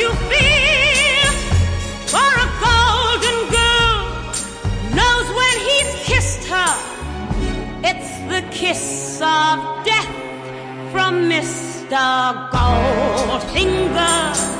you feel. For a golden girl knows when he's kissed her. It's the kiss of death from Mr. Goldfinger.